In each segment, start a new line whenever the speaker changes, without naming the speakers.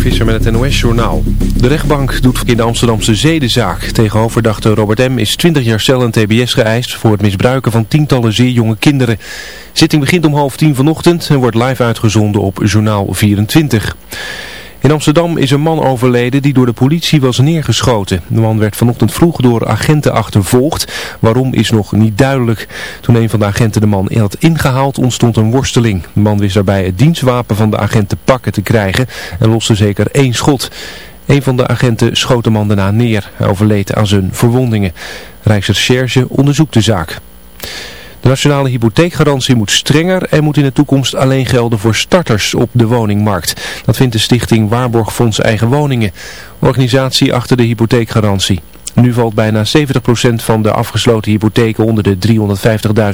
Visser met het NOS-journaal. De rechtbank doet in de Amsterdamse zedenzaak. Tegen hoofdverdachte Robert M. is 20 jaar cel en tbs geëist voor het misbruiken van tientallen zeer jonge kinderen. Zitting begint om half tien vanochtend en wordt live uitgezonden op Journaal 24. In Amsterdam is een man overleden die door de politie was neergeschoten. De man werd vanochtend vroeg door agenten achtervolgd. Waarom is nog niet duidelijk. Toen een van de agenten de man had ingehaald ontstond een worsteling. De man wist daarbij het dienstwapen van de agent te pakken te krijgen en loste zeker één schot. Een van de agenten schoot de man daarna neer. Hij overleed aan zijn verwondingen. Rijksrecherche onderzoekt de zaak. De nationale hypotheekgarantie moet strenger en moet in de toekomst alleen gelden voor starters op de woningmarkt. Dat vindt de stichting Waarborgfonds Eigen Woningen, organisatie achter de hypotheekgarantie. Nu valt bijna 70% van de afgesloten hypotheken onder de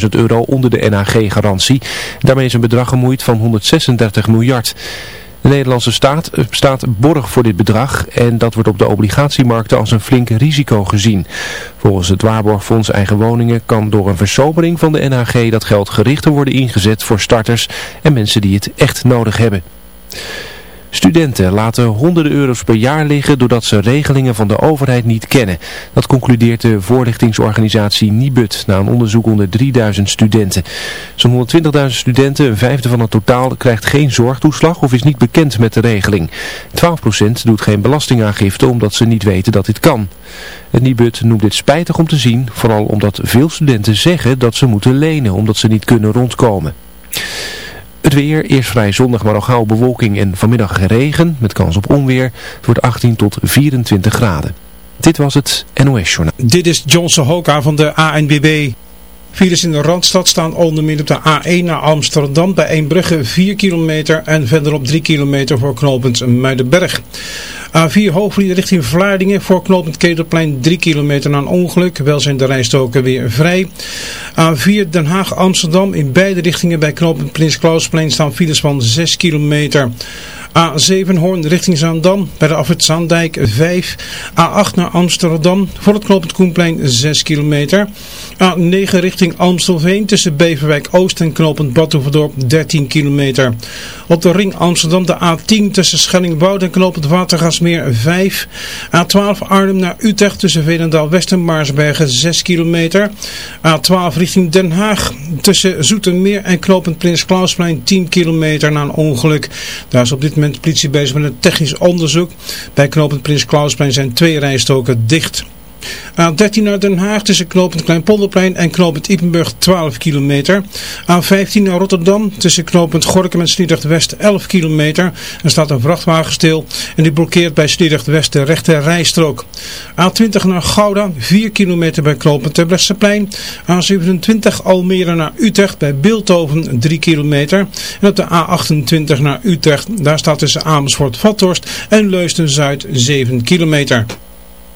350.000 euro onder de NHG-garantie. Daarmee is een bedrag gemoeid van 136 miljard. De Nederlandse staat eh, staat borg voor dit bedrag en dat wordt op de obligatiemarkten als een flink risico gezien. Volgens het Waarborgfonds Eigen Woningen kan door een versobering van de NHG dat geld gerichter worden ingezet voor starters en mensen die het echt nodig hebben. Studenten laten honderden euro's per jaar liggen doordat ze regelingen van de overheid niet kennen. Dat concludeert de voorlichtingsorganisatie Nibud na een onderzoek onder 3000 studenten. Zo'n 120.000 studenten, een vijfde van het totaal, krijgt geen zorgtoeslag of is niet bekend met de regeling. 12% doet geen belastingaangifte omdat ze niet weten dat dit kan. Het Nibud noemt dit spijtig om te zien, vooral omdat veel studenten zeggen dat ze moeten lenen omdat ze niet kunnen rondkomen. Het weer, eerst vrij zondag, maar gauw bewolking en vanmiddag regen met kans op onweer. Het wordt 18 tot 24 graden. Dit was het NOS Journaal.
Dit is Johnson Hoka van de ANBB. Files in de Randstad staan onder meer op de A1 naar Amsterdam bij Eembrugge 4 kilometer en verderop 3 kilometer voor knooppunt Muidenberg. A4 Hoogvliet richting Vlaardingen voor knooppunt Ketelplein 3 kilometer na een ongeluk. Wel zijn de rijstoken weer vrij. A4 Den Haag Amsterdam in beide richtingen bij knooppunt Prins Klausplein staan files van 6 kilometer. A7 Hoorn richting Zaandam bij de afrit Zaandijk 5. A8 naar Amsterdam voor het knooppunt Koenplein 6 kilometer. A9 richting Amstelveen tussen Beverwijk Oost en knooppunt Badhoevedorp 13 kilometer. Op de ring Amsterdam de A10 tussen Schellingboud en knooppunt Watergasmeer 5. A12 Arnhem naar Utrecht tussen Veenendaal West en Maarsbergen 6 kilometer. A12 richting Den Haag tussen Zoetermeer en knooppunt Prins Klausplein 10 kilometer na een ongeluk. Daar is op dit moment de politie bezig met een technisch onderzoek. Bij knooppunt Prins Klausplein zijn twee rijstoken dicht. A13 naar Den Haag tussen knooppunt Kleinpolderplein en knooppunt Ipenburg 12 kilometer. A15 naar Rotterdam tussen knooppunt Gorkum en Sliedrecht West 11 kilometer. Er staat een vrachtwagen stil en die blokkeert bij Sliedrecht West de rechte rijstrook. A20 naar Gouda 4 kilometer bij knooppunt Terbrechtseplein. A27 Almere naar Utrecht bij Beeldhoven 3 kilometer. En op de A28 naar Utrecht daar staat tussen Amersfoort-Vathorst en Leusden-Zuid 7 kilometer.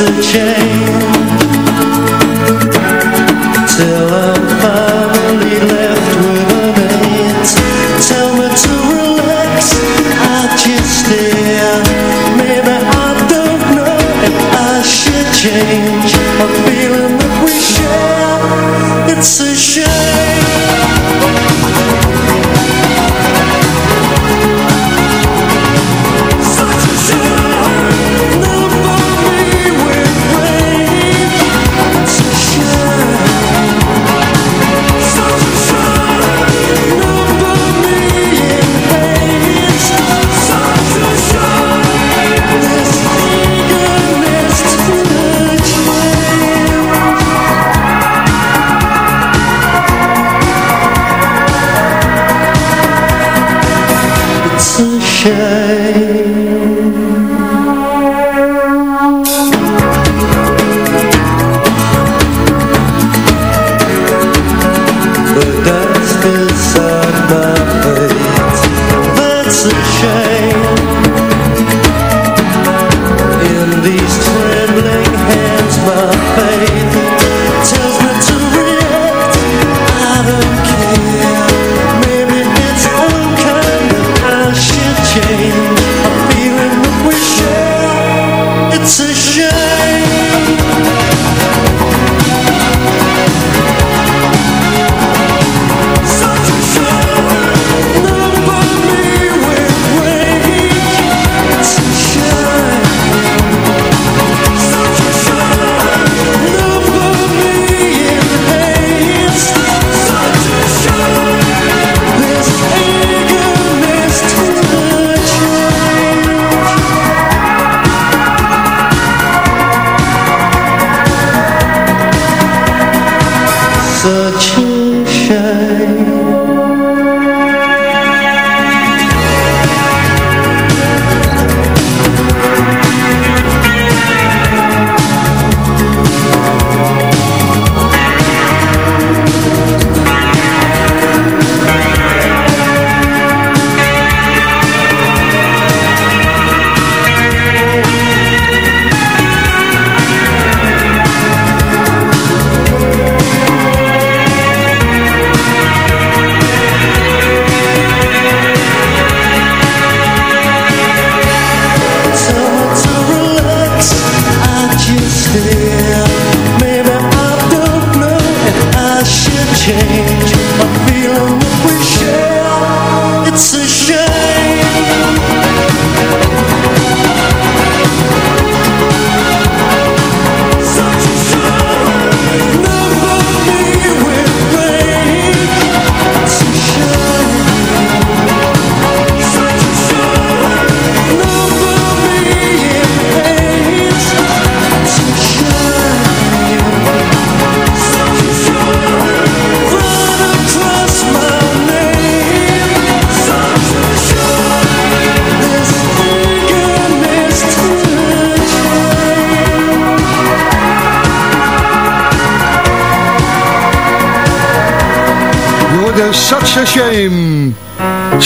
A.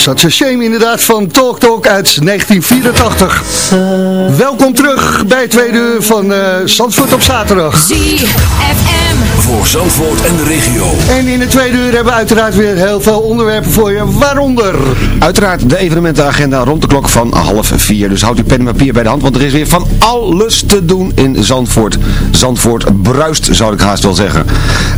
Such a Shame
inderdaad van Talk uit 1984. Welkom terug bij het tweede uur van eh Zandvoort op zaterdag.
ZFM.
Voor Zandvoort en de regio.
En in het tweede uur hebben we uiteraard weer heel veel onderwerpen voor je. Waaronder...
Uiteraard de evenementenagenda rond de klok van half vier. Dus houd uw pen en papier bij de hand, want er is weer van alles te doen in Zandvoort. Zandvoort bruist, zou ik haast wel zeggen.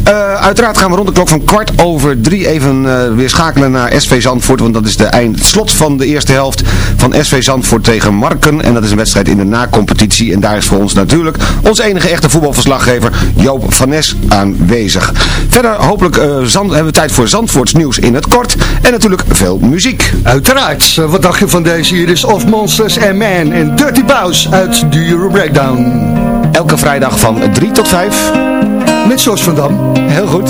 Eh, uiteraard gaan we rond de klok van kwart over drie even eh, weer schakelen naar SV Zandvoort. Want dat is de eind, het slot van de eerste helft van SV Zandvoort tegen Marken. En dat is een wedstrijd in de na-competitie. En daar is voor ons natuurlijk ons enige echte voetbalverslaggever Joop van Nes aanwezig. Verder hopelijk eh, Zand, hebben we tijd voor Zandvoorts nieuws in het kort. En natuurlijk veel muziek.
Uiteraard. Eh, wat dacht je van deze hier? is Of Monsters and Man en Dirty Bows uit de Euro Breakdown.
Elke vrijdag van 3 tot 5.
Met Jos van Dam.
Heel goed.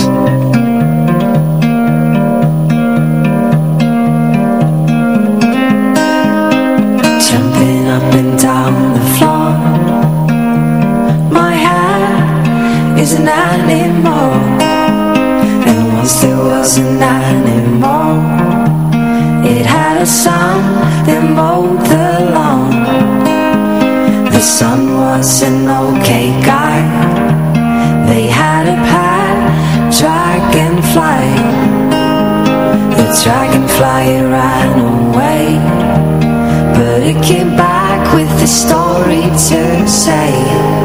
An animal And once there was an animal It had a son that mowed the lawn. The son was an okay guy. They had a pet dragonfly. The dragonfly ran away. But it came back with a story to say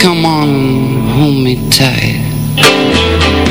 Come on, hold me tight.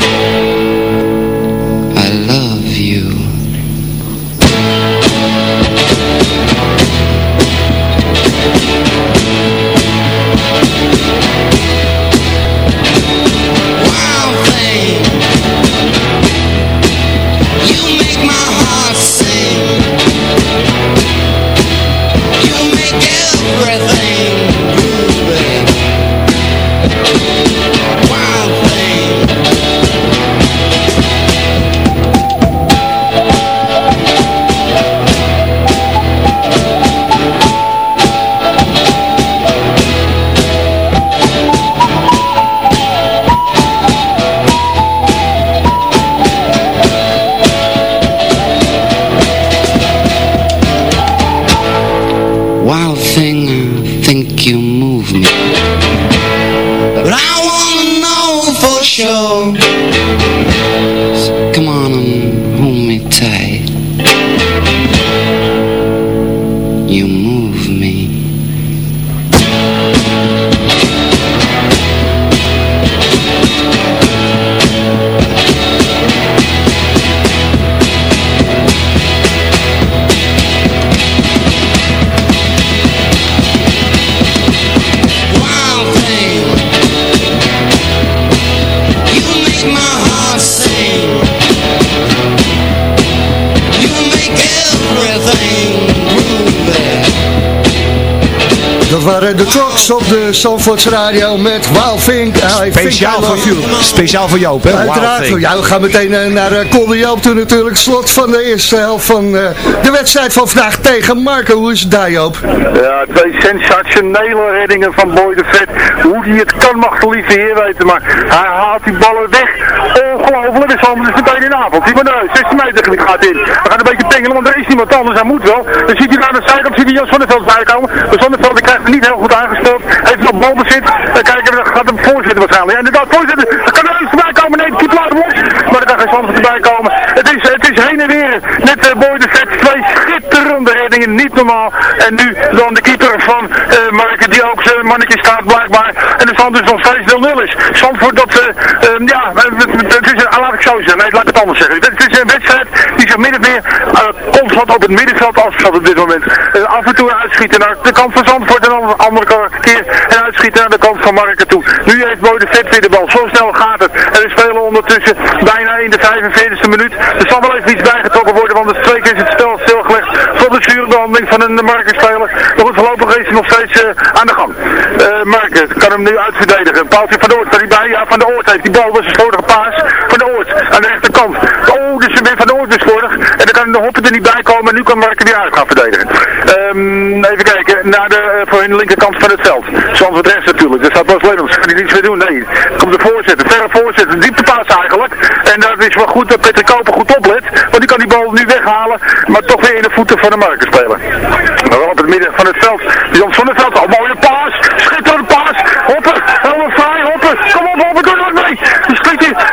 De Trucks op de Zandvoorts Radio met Wild Think. I
Speciaal
think I
voor,
love you.
speciaal voor Joop, hè?
Uiteraard, ja, we gaan meteen eh, naar uh, Joop toe natuurlijk. Slot van de eerste helft van eh, de wedstrijd van vandaag tegen Marco. Hoe is het daar Joop?
Ja, twee sensationele reddingen van Boy de Vet. Hoe hij het kan mag de lieve heer weten, maar hij haalt die ballen weg. Ongelooflijk, dus allemaal is meteen in avond. Die van de 16 meter gaat in. We gaan een beetje pingelen, want er is niemand anders, hij moet wel. Dan ziet hij naar de zijkant, ziet hij Jan Zonneveld bijkomen. Maar Zonneveld die krijgt er niet heel goed aangespeeld. Heeft nog balbezit. Dan gaat hem voorzitten waarschijnlijk. Ja, inderdaad, voorzitten. Dan kan er eens voorbij komen. Nee, de keeper laat los. Maar er kan geen Zonneveld erbij komen. Het is, het is heen en weer. Net uh, Boy de Schitterende reddingen, niet normaal. En nu dan de keeper van eh Marken, die ook zijn mannetje staat blijkbaar. En de stand dus nog steeds 0-0 is. Zandvoort dat, eh, ja, het, is, een- laat ik zo zeggen. Nee, laat ik het anders zeggen. Het is een wedstrijd die zich min of meer eh, constant op het middenveld afspeelt op dit moment. Af en toe uitschieten naar de kant van Zandvoort en dan de andere keer en uitschieten naar de kant van Marken toe. Nu heeft Boy de weer de bal. Zo snel gaat het. En we spelen ondertussen bijna in de 45e minuut. Er zal wel even iets bijgetrokken worden, want het twee keer is het spel stilgelegd voor de zuurbehandeling van een Marken-speler. Maar goed, voorlopig is hij nog steeds eh, aan de gang. Eh Marken kan hem nu uitverdedigen. Paaltje van de Oort, staat bij? Ja, van de Oort heeft die bal. Is een vorige paas. Van de Oort, aan de rechterkant. Oh, dus weer van de Oort dus vorig. Kan de Hoppen er niet bij komen. En nu kan Marken weer uit gaan verdedigen. Ehm, even kijken, naar de, eh, voor de linkerkant van het veld. Zandvoort rechts natuurlijk. Daar staat Bas Lennons. Kan hij niets meer doen? Nee. Komt de voorzitter, verre voorzitter. Dieptepaas eigenlijk. En dat is wel goed dat Peter Koper goed oplet. Want die kan die bal nu weghalen. Maar toch weer in de voeten van de Marken spelen. Maar wel op het midden van het veld. Jan van het veld. Oh, mooie paas. Schitterende paas. Hoppen. Helemaal vrij. Hoppen. Kom op, Hoppen. Doe dat mee.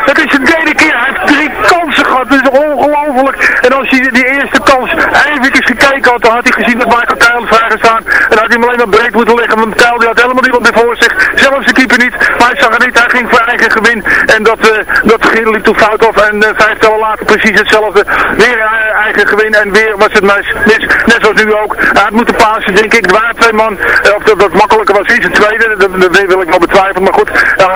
Dat is de derde keer. Hij heeft drie kansen gehad. Dat is ongelooflijk. Als hij die eerste kans eventjes gekeken had, dan had hij gezien dat Michael Kuil vrij gestaan. En had hij hem alleen maar breed moeten leggen. Want Kuil had helemaal niemand meer voor zich. Zelfs de keeper niet. Maar hij zag het niet. Hij ging voor eigen gewin. En dat, eh dat toen fout af. En eh, vijf tellen later precies hetzelfde. Weer eh, eigen gewin. En weer was het mis. Net zoals nu ook. Hij had moeten pasen, denk ik. Waren twee man. eh, of dat, dat makkelijker was is het tweede. Dat, dat wil ik wel betwijfelen. Maar goed.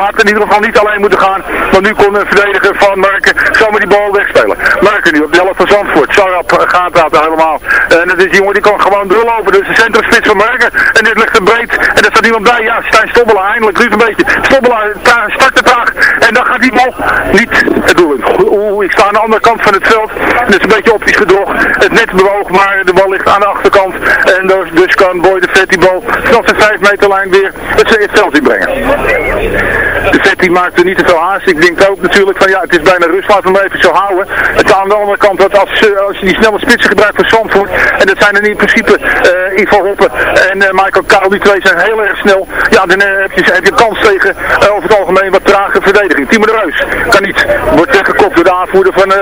Had in ieder geval niet alleen moeten gaan. Want nu kon een verdediger van Marken zomaar die bal wegspelen. Marken nu op de helft van Zandvoort. Sarap eh, gaat dat helemaal. En het is die jongen die kan gewoon doorlopen. Dus de centrumspits van Marken. En dit ligt er breed. En er staat iemand bij. Ja, Stijn Stobbelaar. Eindelijk duurt een beetje. Stobbelaar start te traag. En dan gaat die bal niet het doel in. Oeh, ik sta aan de andere kant van het veld. Is een beetje optisch gedrocht. Het net bewoog, maar de bal ligt aan de achterkant. En dus, dus kan Boy de Vet die bal vanaf de 5 meter lijn weer het, het veld inbrengen. De Vet maakt er niet te veel haast. Ik denk ook natuurlijk van ja, het is bijna rust. Laten we hem even zo houden. Het aan de andere kant, dat als, eh, als je die snelle spitsen gebruikt voor Zandvoort. En dat zijn er in principe eh Ivo Hoppen en eh, Michael Karel. Die twee zijn heel erg snel. Ja, dan heb, je, heb je kans tegen over het algemeen wat trage verdediging. Timo de Reus kan niet. Wordt weggekopt door de aanvoerder van,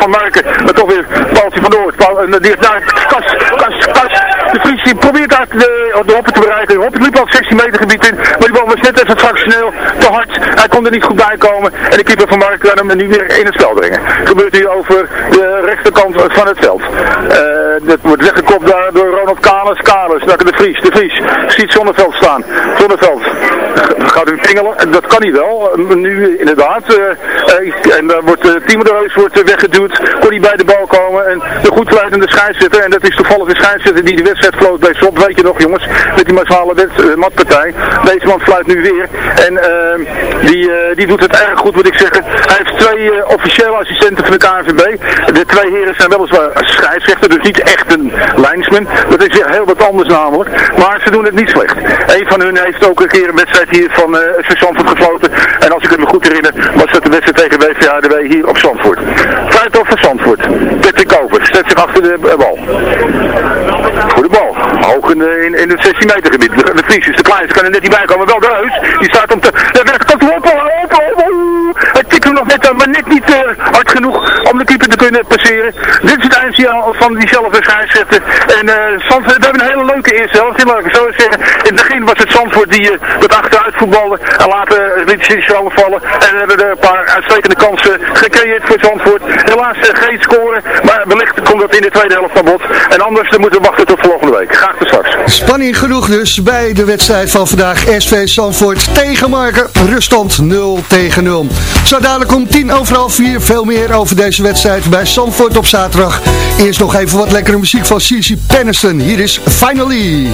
van Marken. Maar toch weer Paaltje van Noord. Paul, die daar Kas, Kas, Kas. De Fries probeert daar de, de Hoppen te bereiken. Hoppen liep al het 16 meter gebied in. Was net even fractioneel te hard. Hij kon er niet goed bij komen. En de keeper van Mark kan hem nu weer in het spel brengen. Gebeurt hier over de rechterkant van het veld. Eh, dat wordt weggekopt door Ronald Kalis. Kalis, naar de Vries. De Vries ziet Zonneveld staan. Zonneveld gaat hem pingelen. Dat kan hij wel. Eh, Nu inderdaad. Eh, en dan wordt uh, Timo de Reus wordt, weggeduwd. Kon hij bij de bal komen. En de goed fluitende scheidsrechter. En dat is toevallig de scheidsrechter die de wedstrijd floot bij Slot. Weet je nog jongens. Met die massale wet, matpartij. Deze man fluit nu weer. En ehm, die, eh, die doet het erg goed moet ik zeggen. Hij heeft twee eh, officiële assistenten van de KNVB. De twee heren zijn weliswaar scheidsrechter. Dus niet echt een lijnsman. Dat is heel wat anders namelijk. Maar ze doen het niet slecht. Een van hun heeft ook een keer een wedstrijd hier van uh, Zandvoort gefloten. En als ik het me goed herinner, was dat de wedstrijd tegen WVHDW hier op Zandvoort. Vrijdag van Zandvoort. Patrick Koper zet zich achter de bal. Bal. Hoog in, de- in, in het 16 meter gebied. De, de Vries is te klein, kan er net niet bij komen. Wel de Reus, die staat om te... De rechterkant op, op, op, op, op. Het tikt hem nog net, aan, maar net niet eh, hard genoeg om de keeper te kunnen passeren. Dit is het eindsignaal van diezelfde scheidsrechter. En eh Zandvoort, we hebben een hele leuke eerste helft. Ik het zo zeggen. In het begin was het Zandvoort die eh, wat achteruit voetbalde. En later liet ze zich vallen. En hebben er een paar uitstekende kansen gecreëerd voor Zandvoort. Helaas eh, geen scoren. Maar wellicht komt dat in de tweede helft van bod. En anders dan moeten we wachten tot volgende week. Graag tot straks.
Spanning genoeg dus bij de wedstrijd van vandaag. SV Zandvoort tegen Marken. Ruststand 0 tegen 0. Zo dadelijk om 10 over half 4 veel meer over deze wedstrijd bij Zandvoort op zaterdag. Eerst nog even wat lekkere muziek van Cici Penniston. Hier is Finally.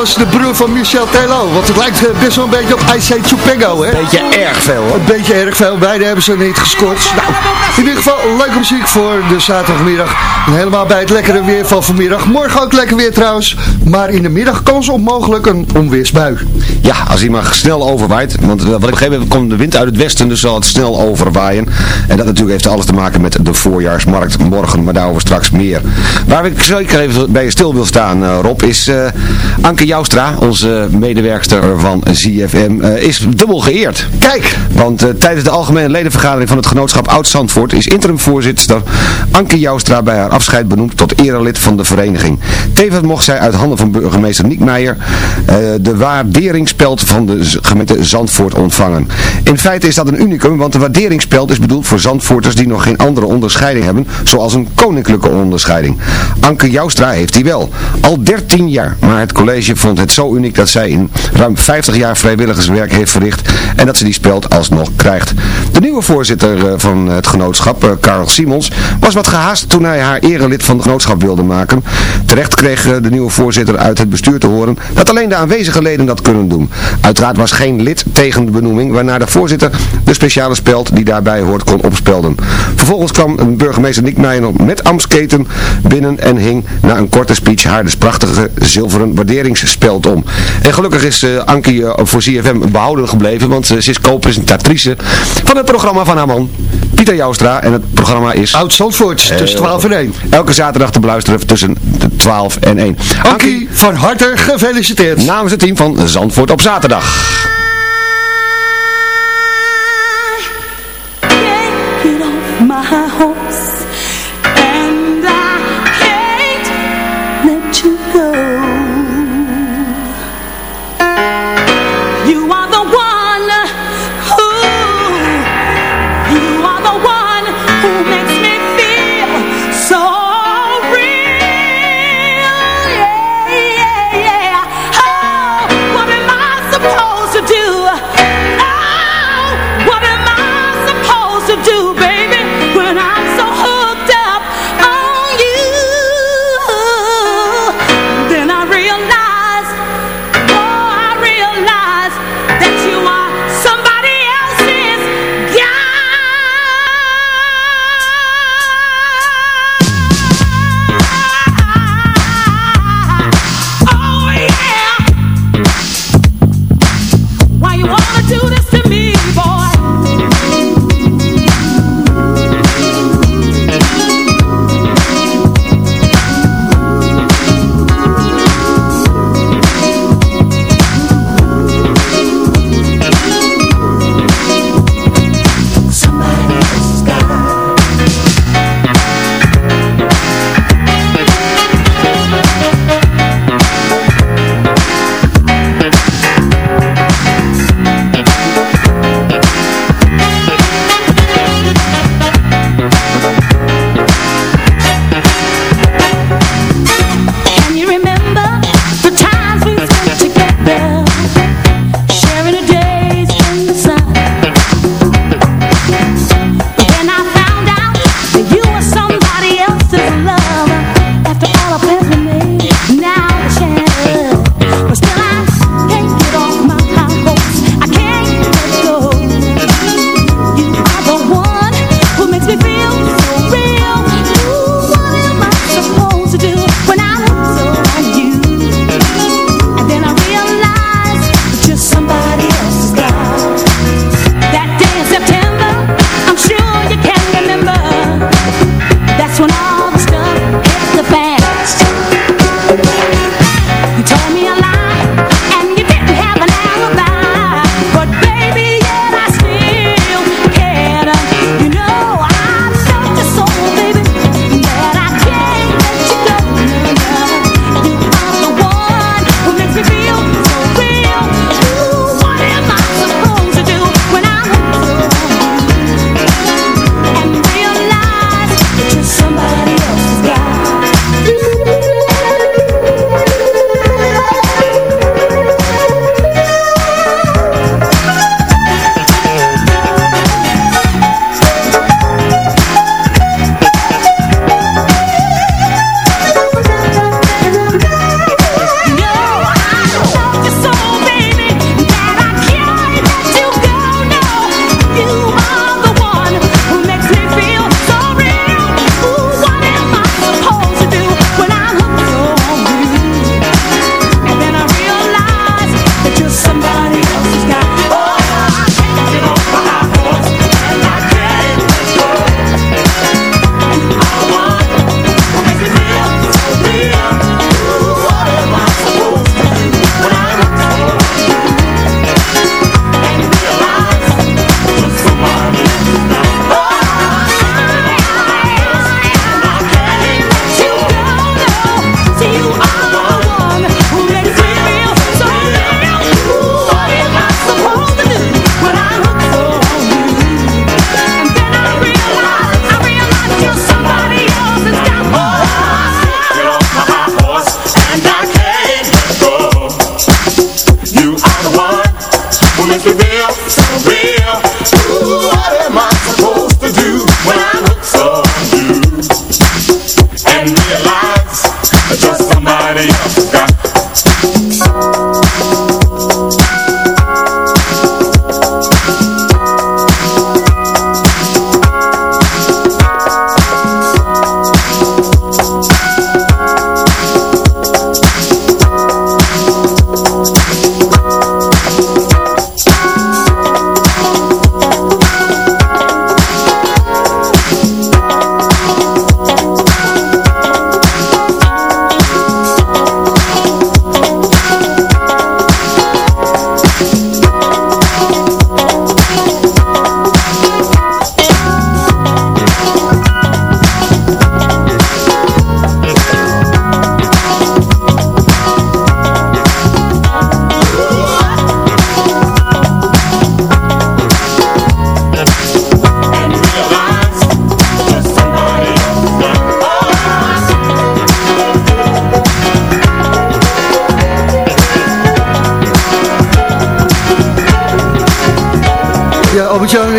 Eens de broer van Michel Telo. Want het lijkt eh, best wel een beetje op IC Chupengo, hè?
Beetje erg veel hoor.
Een beetje erg veel. Beide hebben ze niet gescoord. Nou, in ieder geval leuke muziek voor de zaterdagmiddag. En helemaal bij het lekkere weer van vanmiddag. Morgen ook lekker weer trouwens. Maar in de middag kans op mogelijk een onweersbui.
Ja, als hij maar snel overwaait. Want wat ik begrepen heb, komt de wind uit het westen, dus zal het snel overwaaien. En dat natuurlijk heeft alles te maken met de voorjaarsmarkt morgen, maar daarover straks meer. Waar ik zeker even bij stil wil staan, eh, Rob, is eh, Anke Joustra, onze medewerkster van ZFM, eh, is dubbel geëerd.
Kijk!
Want eh, tijdens de algemene ledenvergadering van het genootschap Oud-Zandvoort is interimvoorzitter Anke Joustra bij haar afscheid benoemd tot erelid van de vereniging. Tevens mocht zij uit handen van burgemeester Niek Meijer eh, de waarderingspeld van de gemeente Zandvoort ontvangen. In feite is dat een unicum, want de waarderingspeld is bedoeld voor Zandvoorters die nog geen andere onderscheiding hebben, zoals een koninklijke onderscheiding. Anke Joustra heeft die wel. Al 13 jaar, maar het college vond het zo uniek dat zij in ruim 50 jaar vrijwilligerswerk heeft verricht en dat ze die speld alsnog krijgt. De nieuwe voorzitter eh, van het genootschap, eh, Karel Simons, was wat gehaast toen hij haar erelid van het genootschap wilde maken. Terecht kreeg eh, de nieuwe voorzitter uit het bestuur te horen dat alleen de aanwezige leden dat kunnen doen. Uiteraard was geen lid tegen de benoeming, waarna de voorzitter de speciale speld die daarbij hoort kon opspelden. Vervolgens kwam burgemeester Nick Meijer met Amsketen binnen en hing na een korte speech haar dus prachtige zilveren waarderingsspeld om. En gelukkig is uh, Ankie uh, voor CFM behouden gebleven, want ze is co-presentatrice van het programma van haar man, Pieter Joustra. En het programma is...
Oud Zandvoort, tussen 12 en 1.
Elke zaterdag te beluisteren tussen 12 en 1.
Ankie, van harte gefeliciteerd.
Namens het team van Zandvoort op zaterdag.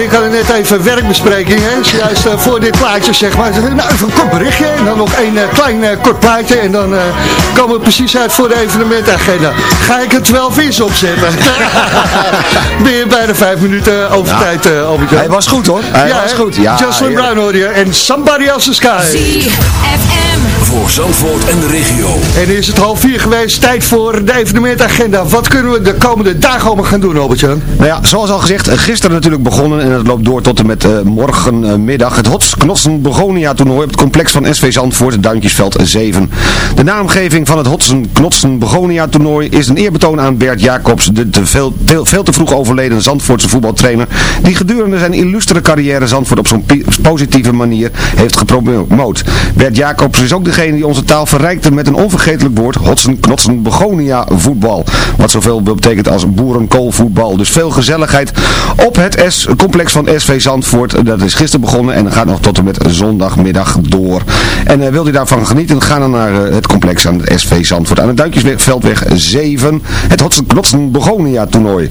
Ik had net even werkbespreking, hè. Juist uh, voor dit plaatje, zeg maar. Nou, even een kort berichtje en dan nog een uh, klein uh, kort plaatje. En dan komen we precies uit voor de evenementagenda. Ga ik er 12 vis opzetten? ben je bijna vijf minuten over ja. tijd, uh, Albert
Hij was goed, hoor. Hij
ja,
was goed, ja.
Jocelyn Brown hoor je. En Somebody Else's Sky.
ZFM. Voor Zandvoort en de regio.
En is het half vier geweest. Tijd voor de evenementagenda. Wat kunnen we de komende dagen allemaal gaan doen, Albert Jan?
Nou ja, zoals al gezegd, gisteren natuurlijk begonnen. En het loopt door tot en met uh, morgenmiddag. Het Hots Knossen Begonia toernooi op het complex van SV Zandvoort, Duintjesveld 7. De naamgeving van het Hotsen Knotsen Begonia toernooi is een eerbetoon aan Bert Jacobs, de te veel, te, veel te vroeg overleden Zandvoortse voetbaltrainer, die gedurende zijn illustere carrière Zandvoort op zo'n positieve manier heeft gepromoot. Bert Jacobs is ook die onze taal verrijkte met een onvergetelijk woord, Hotsen Knotsen Begonia voetbal. Wat zoveel betekent als boerenkoolvoetbal. Dus veel gezelligheid op het S-complex van SV Zandvoort. Dat is gisteren begonnen en gaat nog tot en met zondagmiddag door. En uh, wilt u daarvan genieten, ga dan naar uh, het complex aan SV Zandvoort. Aan het Duintjesveldweg 7. Het Hotsen Knotsen Begonia toernooi.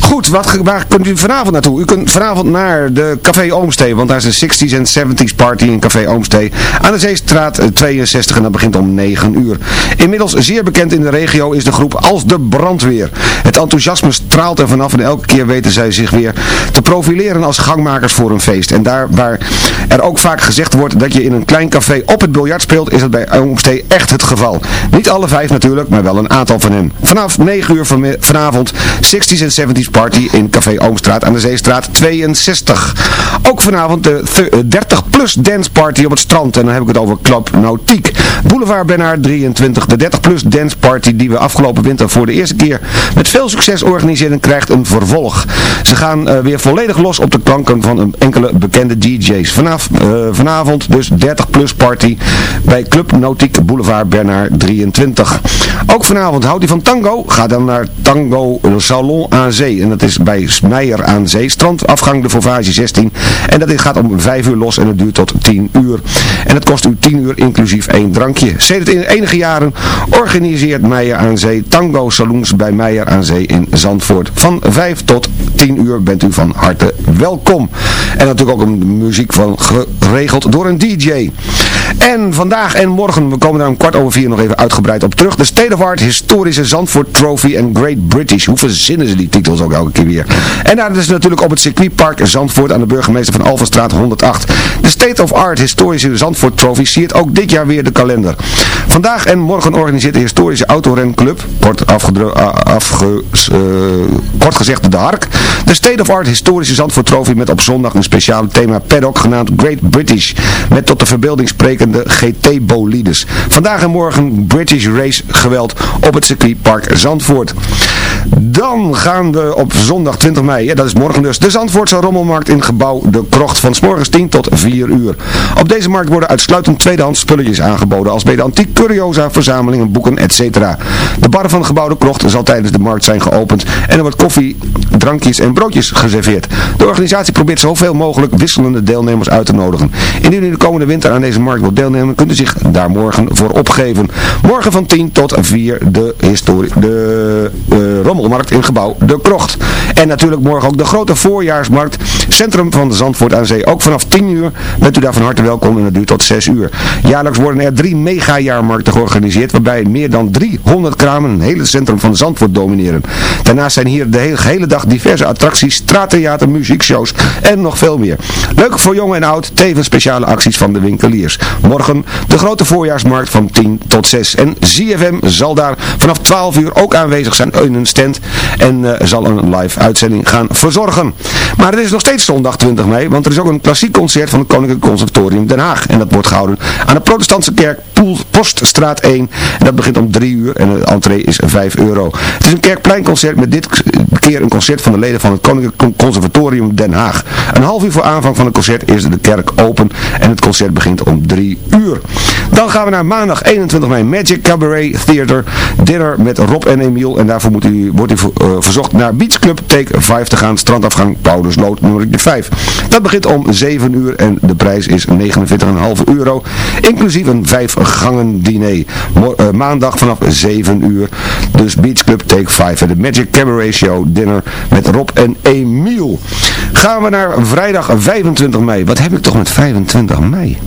Goed, wat, waar kunt u vanavond naartoe? U kunt vanavond naar de Café Oomstee, want daar is een 60s en 70s party in Café Oomstee. Aan de Zeestraat 62 en dat begint om 9 uur. Inmiddels zeer bekend in de regio is de groep Als de Brandweer. Het enthousiasme straalt er vanaf en elke keer weten zij zich weer te profileren als gangmakers voor een feest. En daar waar er ook vaak gezegd wordt dat je in een klein café op het biljart speelt, is het bij Oomstee echt het geval. Niet alle vijf natuurlijk, maar wel een aantal van hen. Vanaf 9 uur van, vanavond 60s en 70s party in Café Oomstraat aan de Zeestraat 62. Ook vanavond de 30 plus dance party op het strand. En dan heb ik het over Club Boulevard Bernard 23. De 30 plus dance party die we afgelopen winter voor de eerste keer met veel succes organiseren krijgt een vervolg. Ze gaan uh, weer volledig los op de klanken van een enkele bekende DJ's. Vanaf, uh, vanavond dus 30 plus party bij Club Nautiek Boulevard Bernard 23. Ook vanavond houdt hij van tango. Ga dan naar Tango Salon aan Zee. En dat is bij Smeijer aan Zee. Strand afgang de Fauvage 16. En dat gaat om 5 uur los en het duurt tot 10 uur. En het kost u 10 uur inclusief één drankje. Sedert in enige jaren organiseert Meijer aan Zee tango saloons bij Meijer aan Zee in Zandvoort. Van 5 tot 10 uur bent u van harte welkom. En natuurlijk ook een muziek van geregeld door een DJ. En vandaag en morgen, we komen daar om kwart over vier nog even uitgebreid op terug. De State of Art Historische Zandvoort Trophy en Great British. Hoe verzinnen ze die titels ook elke keer weer. En daar is natuurlijk op het circuitpark Zandvoort aan de burgemeester van Alphenstraat 108. De State of Art Historische Zandvoort Trophy siert ook dit jaar weer de kalender. Vandaag en morgen organiseert de historische autorenclub, kort, afge, uh, kort gezegd de Hark, de State of Art Historische Zandvoort met op zondag een speciale thema paddock genaamd Great British. Met tot de verbeelding sprekende GT-bolides. Vandaag en morgen British Race geweld op het circuitpark Zandvoort. Dan gaan we op zondag 20 mei, ja, dat is morgen dus, de Zandvoortse Rommelmarkt in gebouw De Krocht van s morgens 10 tot 4 uur. Op deze markt worden uitsluitend tweedehands spulletjes aangeboden, als bij de antiek curiosa, verzamelingen, boeken, etc. De bar van gebouw De Krocht zal tijdens de markt zijn geopend en er wordt koffie, drankjes en broodjes geserveerd. De organisatie probeert zoveel mogelijk wisselende deelnemers uit te nodigen. Indien u de komende winter aan deze markt wilt deelnemen, kunt u zich daar morgen voor opgeven. Morgen van 10 tot 4 de, historie, de uh, rommelmarkt in gebouw De Krocht. En natuurlijk morgen ook de grote voorjaarsmarkt, centrum van de Zandvoort aan Zee. Ook vanaf 10 uur bent u daar van harte welkom en dat duurt tot 6 uur. Jaarlijks worden er drie mega-jaarmarkten georganiseerd, waarbij meer dan 300 kramen een hele centrum van Zandvoort domineren. Daarnaast zijn hier de hele, dag diverse attracties, straattheater, muziekshows en nog veel meer. Leuk voor jong en oud, tevens speciale acties van de winkeliers. Morgen de grote voorjaarsmarkt van 10 tot 6. En ZFM zal daar vanaf 12 uur ook aanwezig zijn in een stand en uh, zal een live uitzending gaan verzorgen. Maar het is nog steeds zondag 20 mei, want er is ook een klassiek concert van het Koninklijk Conservatorium Den Haag. En dat wordt gehouden aan de protestantse kerk Poststraat 1. En dat begint om 3 uur en de entree is 5 euro. Het is een kerkpleinconcert met dit keer een concert van de leden van het Koninklijk Conservatorium Den Haag. Een half uur voor aanvang van het concert is de kerk open en het concert begint om 3 uur. Dan gaan we naar maandag 21 mei Magic Cabaret Theater Dinner met Rob en Emiel. En daarvoor moet u, wordt u eh, verzocht naar Beach Club Take 5 te gaan. Strandafgang Paulusloot nummer 5. Dat begint om 7 uur en de prijs is 49,5 euro. Inclusief een 5 gangen diner. Eh, maandag vanaf 7 uur. Dus Beach Club Take 5 en de Magic Cabaret Show Dinner met Rob en Emiel. Gaan we naar vrijdag 25 mei. Wat heb ik toch met 25 mei?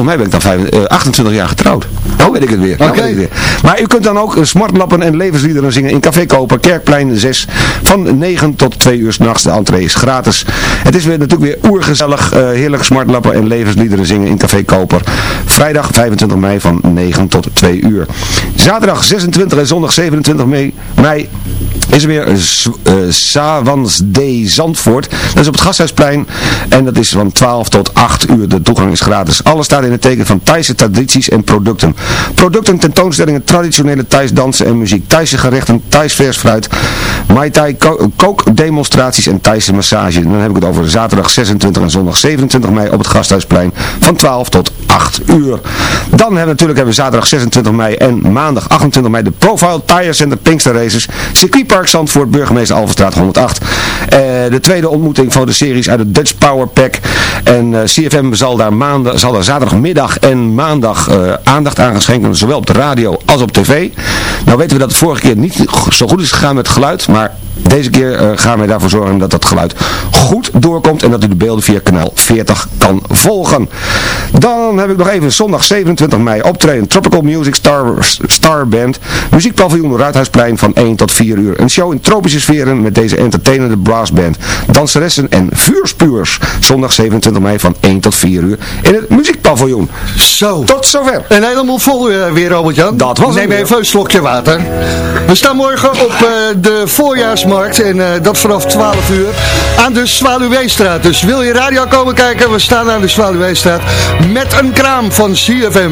Volgens mij ben ik dan vijf- eh, 28 jaar getrouwd. Nou weet ik het weer. Nou weet ik het weer. Maar u kunt dan ook eh, smartlappen en levensliederen zingen in Café Koper, Kerkplein 6. Van 9 tot 2 uur s'nachts. De entree is gratis. Het is weer natuurlijk weer oergezellig. eh, heerlijk smartlappen en levensliederen zingen in Café Koper. Vrijdag 25 mei van 9 tot 2 uur. Zaterdag 26 en zondag 27 mei, mei is er weer uh, Savans D. Zandvoort. Dat is op het Gasthuisplein. En dat is van 12 tot 8 uur. De toegang is gratis. Alles staat in het teken van Thaise tradities en producten. Producten, tentoonstellingen, traditionele Thais dansen en muziek. Thaise gerechten, Thais vers fruit. Mai Thai ko- kookdemonstraties en Thaise massage. Dan heb ik het over zaterdag 26 en zondag 27 mei op het Gasthuisplein. Van 12 tot 8 uur. Dan hebben we natuurlijk hebben we zaterdag 26 mei en maandag 28 mei de Profile Tire Center Pinkster Races. Circuitpark Zandvoort, burgemeester Alverstraat 108. Eh, de tweede ontmoeting van de series uit het Dutch Power Pack. En eh, CFM zal daar, maandag, zal daar zaterdagmiddag en maandag eh, aandacht aan gaan schenken. Zowel op de radio als op tv. Nou weten we dat het vorige keer niet zo goed is gegaan met geluid. Maar heart. Deze keer eh, gaan wij daarvoor zorgen dat dat geluid goed doorkomt en dat u de beelden via kanaal 40 kan volgen. Dan heb ik nog even zondag 27 mei optreden Tropical Music Star, Star Band. Muziekpaviljoen Raadhuisplein van 1 tot 4 uur. Een show in tropische sferen met deze entertainende brassband. Danseressen en vuurspuurs. Zondag 27 mei van 1 tot 4 uur in het muziekpaviljoen.
Zo.
Tot zover.
En helemaal vol eh, weer, Robert-Jan.
Dat was
Neem even een slokje water. We staan morgen op eh, de voorjaarsmarkt. En eh, dat vanaf 12 uur aan de Zwaluweestraat. Dus wil je radio komen kijken? We staan aan de Zwaluweestraat met een kraam van CFM.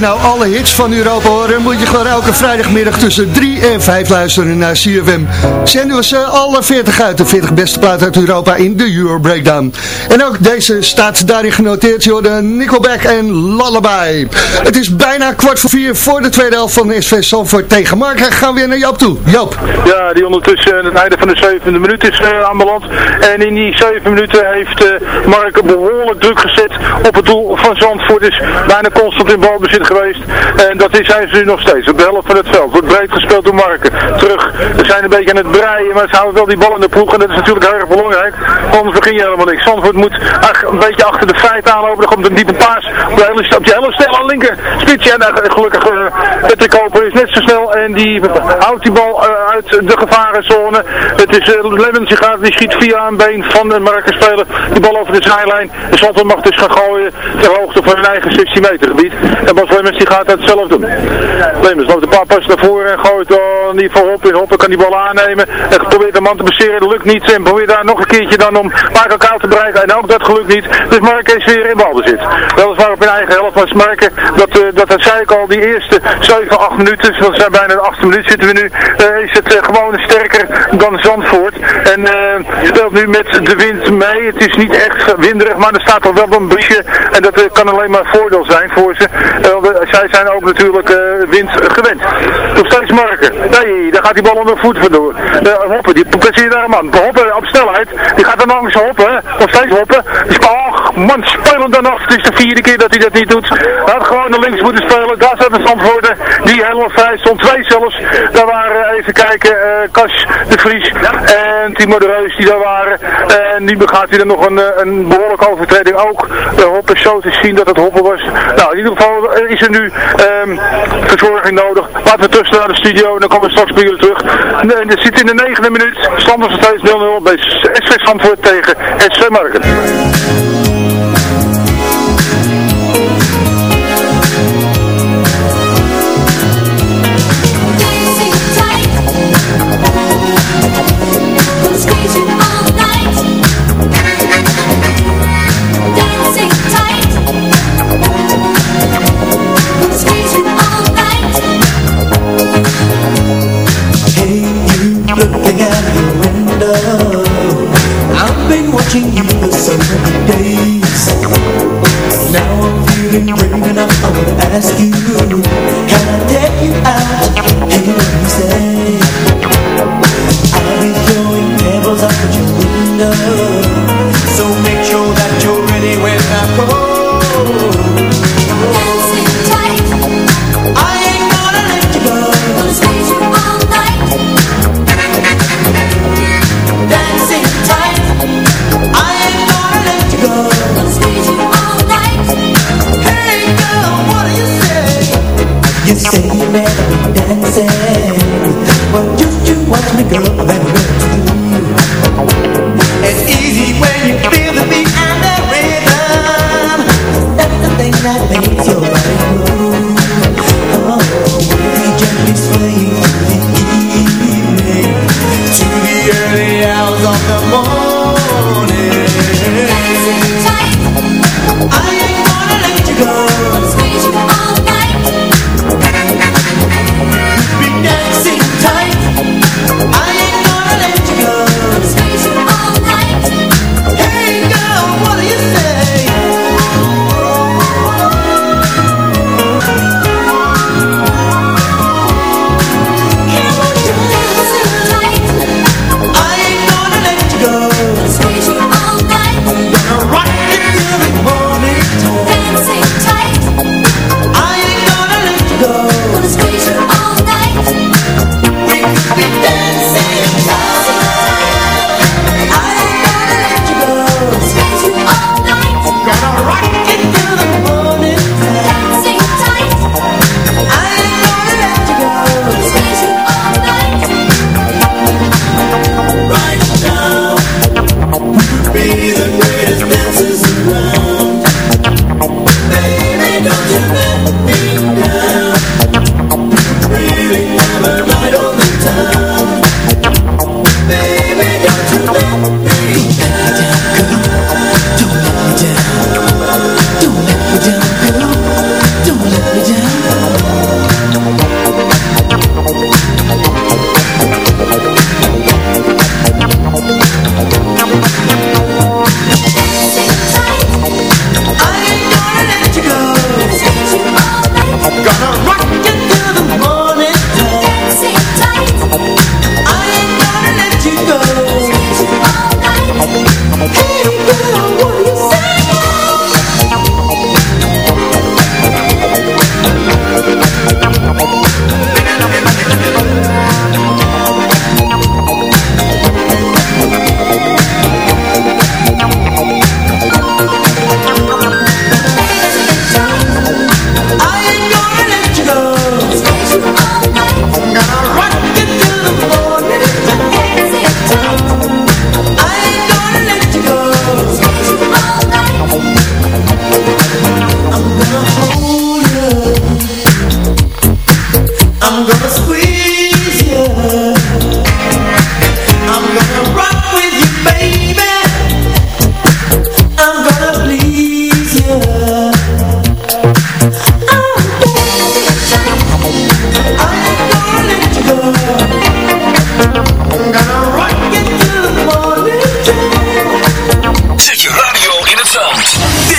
Je nou hits van Europa horen, moet je gewoon elke vrijdagmiddag tussen 3 en 5 luisteren naar CFM. Zenden we ze alle 40 uit, de 40 beste platen uit Europa in de Euro Breakdown. En ook deze staat daarin genoteerd, joh, de Nickelback en Lullaby. Het is bijna kwart voor vier voor de tweede helft van de SV Salford tegen Marken. Gaan we weer naar Joop toe. Joop.
Ja, die ondertussen aan het einde van de zevende minuut is uh, aanbeland. En in die zeven minuten heeft uh, Mark behoorlijk druk gezet op het doel van Zandvoort. Is bijna constant in balbezit geweest. En dat zijn ze nu nog steeds. Op de helft van het veld. Wordt breed gespeeld door Marken. Terug. Ze zijn een beetje aan het breien. Maar ze houden wel die bal in de ploeg. En dat is natuurlijk erg belangrijk. Anders begin je helemaal niks. Zandvoort moet een beetje achter de feiten aanlopen. Er komt een diepe paas. Op de hele, op die hele aan linker spitsje. En uh, gelukkig uh, Patrick is net zo snel. En die houdt die bal uh, uit de gevarenzone. Het is uh, Lemmens die gaat. Die schiet via een been van de Marken speler. Die bal over de zijlijn. En Zandvoort mag dus gaan gooien ter hoogte van hun eigen 16 meter gebied. En Bas Lemmens die gaat dat zelf doen. Lemmens loopt een paar passen naar voren en gooit dan die voor Hoppen. Hoppen kan die bal aannemen. En probeert de man te passeren. Dat lukt niet. En probeert daar nog een keertje dan om Marco Kaal te bereiken. En ook dat gelukt niet. Dus Marken is weer in balbezit. Weliswaar op hun eigen helft. Maar Marken, dat, uh, dat, dat zei ik al, die eerste 7, 8 minuten. Dat zijn bijna de 8 minuten zitten we nu. Uh, is het uh, gewoon sterker dan Zandvoort. En speelt nu met de wind mee. Het is niet echt winderig, maar er staat al wel een briesje. En dat kan alleen maar voordeel zijn voor ze. zij zijn ook natuurlijk wind gewend. Nog steeds Marken. Nee, daar gaat die bal onder de voet vandoor. hoppen, die passeert daar een man. Hoppen op snelheid. Die gaat dan langs hoppen. Nog steeds hoppen. Dus, oh, man, spelen dan nog. Het is de vierde keer dat hij dat niet doet. Hij had gewoon naar links moeten spelen. Daar staat de Zandvoorten. Die helemaal vrij stond. Twee zelfs. Daar waren, even kijken, Kas de Vries en Timo de Reus die daar waren. En nu begaat hij er nog een, een behoorlijke overtreding ook. Hoppen zo te zien dat het hoppen was. Nou, in ieder geval is er nu um, verzorging nodig. Laten we terug naar de studio en dan komen we straks bij jullie terug. Nee, er zit in de negende minuut. Stand nog steeds 0-0 bij SV Zandvoort tegen SV Marken.
You many days Now I'm feeling brave enough, ask you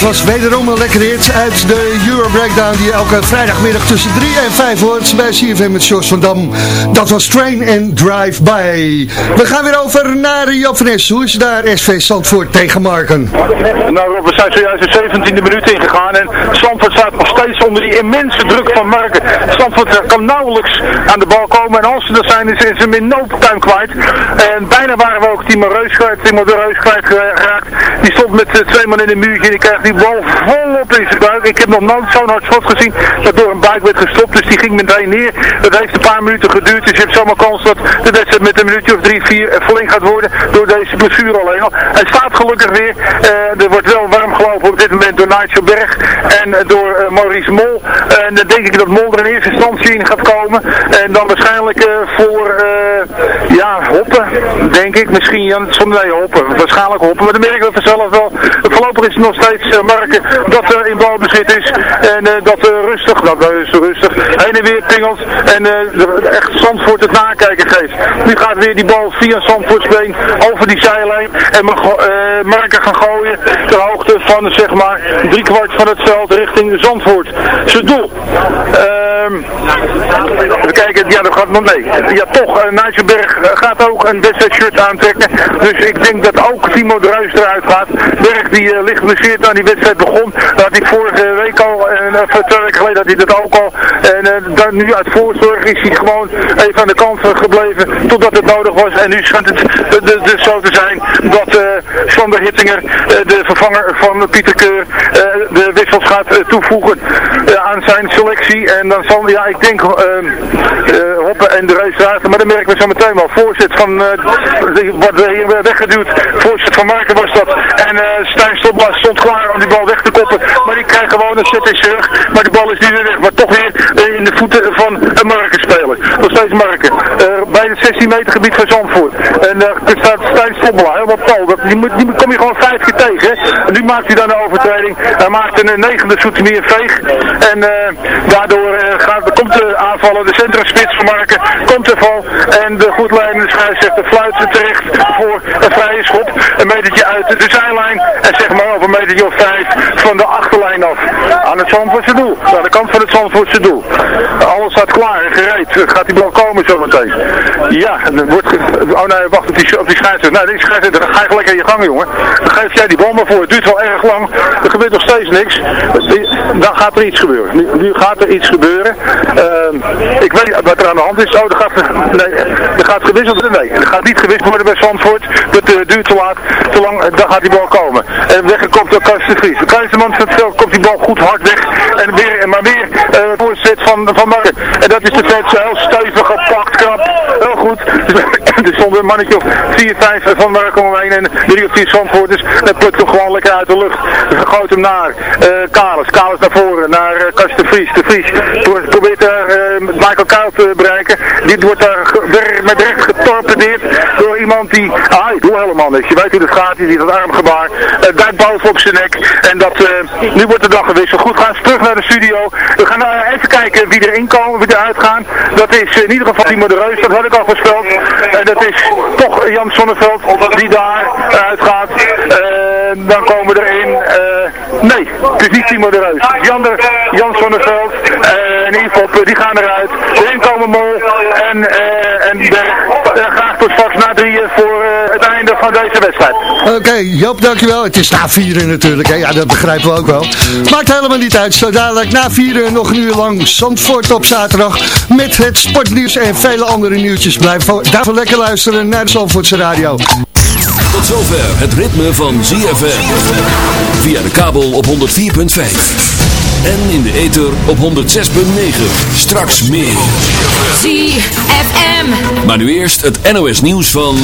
Dat was wederom een lekkere uit de Euro Breakdown die elke vrijdagmiddag tussen 3 en 5 hoort bij CFM met Jos van Dam. Dat was Train and Drive By. We gaan weer over naar Jan van. Hoe is het daar SV Zandvoort tegen Marken?
Nou we zijn zojuist de 17e minuut ingegaan en Zandvoort staat nog steeds onder die immense druk van Marken. Zandvoort kan nauwelijks aan de bal komen en als ze er zijn is ze in no kwijt. En bijna waren we ook Timo Reus kwijt, Timo de Reus kwijt geraakt. Die stond met eh, twee man in een muurtje die krijgt die bal volop in zijn buik. Ik heb nog nooit zo'n hard schot gezien dat door een buik werd gestopt, dus die ging meteen neer. Dat heeft een paar minuten geduurd, dus je hebt zomaar kans dat de wedstrijd met een minuutje of drie, vier eh, verlengd gaat worden door deze blessure alleen al. Hij staat gelukkig weer. Eh, er wordt wel warm gelopen op dit moment Nigel Berg en eh, door eh, Maurice Mol. En dan denk ik dat Mol er in eerste instantie in gaat komen. En dan waarschijnlijk eh, voor, eh, ja, Hoppen, denk ik. Misschien Jan, nee, Hoppen. Waarschijnlijk Hoppen. Maar dan merken we vanzelf wel. Voorlopig is het nog steeds eh, Marken dat er in balbezit is. En eh, dat eh, rustig, dat is rustig, heen en weer pingelt. En eh, echt Zandvoort het nakijken geeft. Nu gaat weer die bal via Zandvoortsbeen over die zijlijn. En mag eh, Marken gaan gooien ter hoogte van zeg maar drie kwart van het veld richting Zandvoort. Zijn doel. Ehm even kijken, ja dat gaat nog nee. Ja toch, uh, gaat ook een wedstrijdshirt aantrekken. Dus ik denk dat ook Timo de Ruijs eruit gaat. Berg die uh, ligt geblesseerd aan die wedstrijd begon. Dat had hij vorige week al, en uh, twee weken geleden had hij dat ook al. En uh, dan, nu uit voorzorg is hij gewoon even aan de kant gebleven totdat het nodig was. En nu schijnt het dus zo te zijn dat Sander Hittinger, de vervanger van Pieter Keur, de wissels gaat toevoegen zijn selectie. En dan zal, ja ik denk Hoppen en de Reusraad, maar dan merken we zo meteen wel. Voorzet van, wordt hier weggeduwd. Voorzet van Marken was dat. En Stijn Stopblas stond klaar om die bal weg te koppen. Maar die krijgt gewoon een set in. Maar de bal is niet weer weg. Maar toch weer in de voeten van een Marken speler. Nog steeds Marken. Bij het 16 meter gebied van Zandvoort. En er staat Stijn Stopblas. Helemaal pal. Die, moet, die kom je gewoon vijf keer tegen. En nu maakt hij dan een overtreding. Hij maakt een negende Soetemier veeg. En daardoor gaat, komt de aanvallen. De centrumspits van Marken. Komt de val. En de goedleidende scheidsrechter fluit ze terecht voor een vrije schop. Een metertje uit de zijlijn. En zeg maar over een metertje of vijf van de achterlijn af. Aan het Zandvoortse doel. Aan de kant van het Zandvoortse doel. Alles staat klaar en gereed. Gaat die bal komen zometeen? Ja, dan wordt oh nee, wacht op die, op die scheidsrechter. Nee, die scheidsrechter, dan ga je lekker in je gang jongen. Dan geef jij die bal maar voor. Het duurt wel erg lang. Er gebeurt nog steeds niks. Dan gaat er iets gebeuren. Nu, gaat er iets gebeuren. Uh, ik weet wat er aan de hand is. Oh, er gaat, nee, er gaat gewisseld worden. Nee, er gaat niet gewisseld worden bij Zandvoort. Dat uh, duurt te laat. Te lang. Dan gaat die bal komen. En weggekomen door de Vries. De man van het veld komt die bal goed hard weg. En weer, maar weer uh, voorzet van, van Marken. En dat is de vet heel stevig gepakt, krap. Heel goed. er stond een mannetje of 4, 5 van Marken omheen. En 3 of 4 Zandvoorters. Dat plukt hem gewoon lekker uit de lucht. Gooit hem naar uh, Kalis. Kalis naar voren. Naar uh, Kast de Vries. De Vries probeert daar uh, Michael Kuil te bereiken. Dit wordt daar met recht getorpedeerd door iemand die... Ah, ik doe helemaal niks. Je weet hoe het gaat. Ziet het armgebaar. Uh, duikt boven op zijn nek. En dat, nu wordt de dag gewisseld. Goed, gaan we terug naar de studio. We gaan even kijken wie erin komen, wie eruit gaan. Dat is in ieder geval Timo de Reus, dat had ik al voorspeld. En dat is toch Jan Sonneveld die daar uitgaat. dan komen we erin. nee, het is niet Timo de Reus. Jan, de, Jan Sonneveld en Ivop, die gaan eruit. Erin komen Mol en, en graag tot straks na drieën voor van deze wedstrijd.
Oké, okay, Joop, dankjewel. Het is na vieren natuurlijk, hè. Ja, dat begrijpen we ook wel. Maakt helemaal niet uit. Zo dadelijk na vieren nog een uur lang Zandvoort op zaterdag. Met het sportnieuws en vele andere nieuwtjes. Blijf daarvoor lekker luisteren naar de Zandvoortse Radio.
Tot zover het ritme van ZFM. Via de kabel op 104.5. En in de ether op 106.9. Straks meer.
ZFM.
Maar nu eerst het NOS nieuws van...